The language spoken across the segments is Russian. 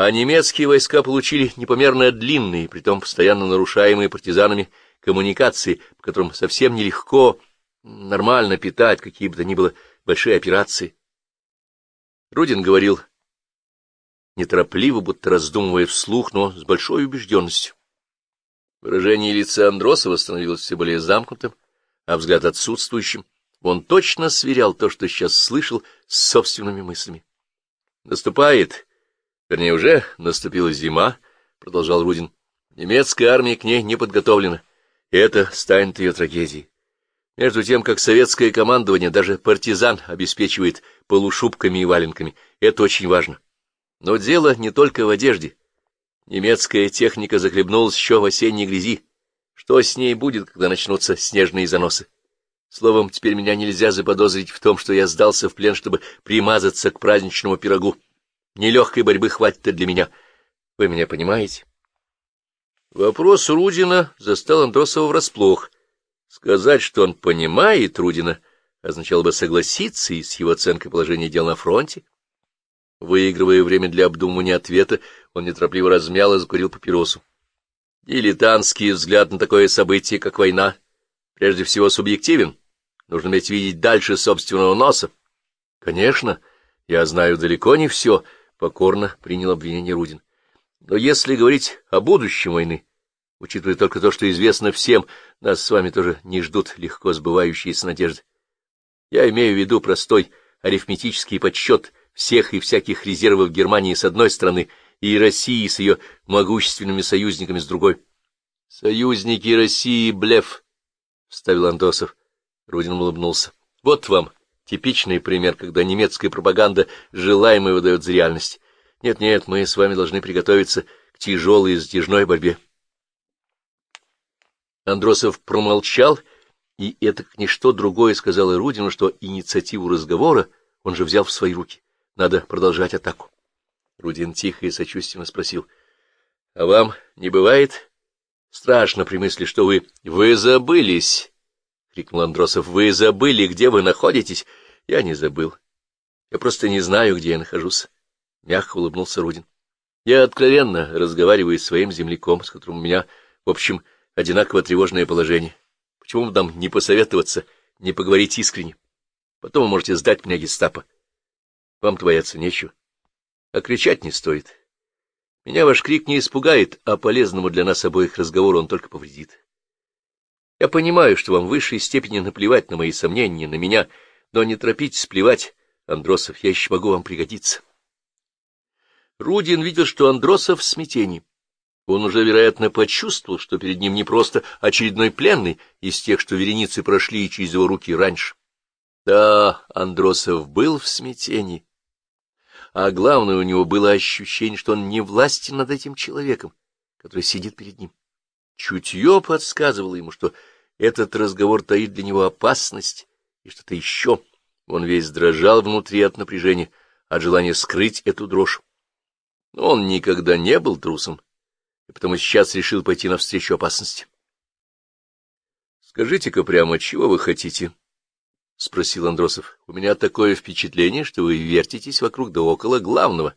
а немецкие войска получили непомерно длинные, притом постоянно нарушаемые партизанами коммуникации, по которым совсем нелегко нормально питать какие бы то ни было большие операции. Рудин говорил неторопливо, будто раздумывая вслух, но с большой убежденностью. Выражение лица Андросова становилось все более замкнутым, а взгляд отсутствующим. Он точно сверял то, что сейчас слышал, с собственными мыслями. Наступает Вернее, уже наступила зима, — продолжал Рудин. Немецкая армия к ней не подготовлена, и это станет ее трагедией. Между тем, как советское командование, даже партизан, обеспечивает полушубками и валенками, это очень важно. Но дело не только в одежде. Немецкая техника захлебнулась еще в осенней грязи. Что с ней будет, когда начнутся снежные заносы? Словом, теперь меня нельзя заподозрить в том, что я сдался в плен, чтобы примазаться к праздничному пирогу. Нелегкой борьбы хватит для меня. Вы меня понимаете? Вопрос Рудина застал Андросова врасплох. Сказать, что он понимает Рудина, означало бы согласиться и с его оценкой положения дел на фронте. Выигрывая время для обдумывания ответа, он неторопливо размял и закурил папиросу. Дилетантский взгляд на такое событие, как война, прежде всего субъективен. Нужно иметь видеть дальше собственного носа. Конечно, я знаю далеко не все, — покорно принял обвинение Рудин. Но если говорить о будущем войны, учитывая только то, что известно всем, нас с вами тоже не ждут легко сбывающиеся надежды. Я имею в виду простой арифметический подсчет всех и всяких резервов Германии с одной стороны и России с ее могущественными союзниками с другой. — Союзники России — блеф, — вставил Андосов. Рудин улыбнулся. — Вот вам Типичный пример, когда немецкая пропаганда желаемое выдает за реальность. Нет-нет, мы с вами должны приготовиться к тяжелой затяжной борьбе. Андросов промолчал, и это как ничто другое сказал Рудину, что инициативу разговора он же взял в свои руки. Надо продолжать атаку. Рудин тихо и сочувственно спросил. — А вам не бывает страшно при мысли, что вы... — Вы забылись! — крикнул Андросов. — Вы забыли, где вы находитесь? Я не забыл. Я просто не знаю, где я нахожусь. Мягко улыбнулся Рудин. Я откровенно разговариваю с своим земляком, с которым у меня, в общем, одинаково тревожное положение. Почему бы нам не посоветоваться, не поговорить искренне? Потом вы можете сдать меня гестапо. Вам-то бояться нечего. А кричать не стоит. Меня ваш крик не испугает, а полезному для нас обоих разговору он только повредит. Я понимаю, что вам в высшей степени наплевать на мои сомнения, на меня, но не торопитесь плевать, Андросов, я еще могу вам пригодиться. Рудин видел, что Андросов в смятении. Он уже, вероятно, почувствовал, что перед ним не просто очередной пленный из тех, что вереницы прошли через его руки раньше. Да, Андросов был в смятении. А главное, у него было ощущение, что он не властен над этим человеком, который сидит перед ним. Чутье подсказывало ему, что этот разговор таит для него опасность и что-то еще. Он весь дрожал внутри от напряжения, от желания скрыть эту дрожь. Но он никогда не был трусом, и потому сейчас решил пойти навстречу опасности. — Скажите-ка прямо, чего вы хотите? — спросил Андросов. — У меня такое впечатление, что вы вертитесь вокруг да около главного.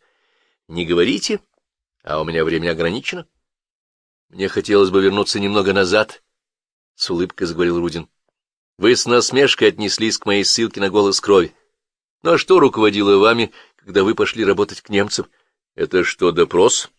Не говорите, а у меня время ограничено. Мне хотелось бы вернуться немного назад, — с улыбкой заговорил Рудин. Вы с насмешкой отнеслись к моей ссылке на голос крови. А что руководило вами, когда вы пошли работать к немцам? Это что, допрос?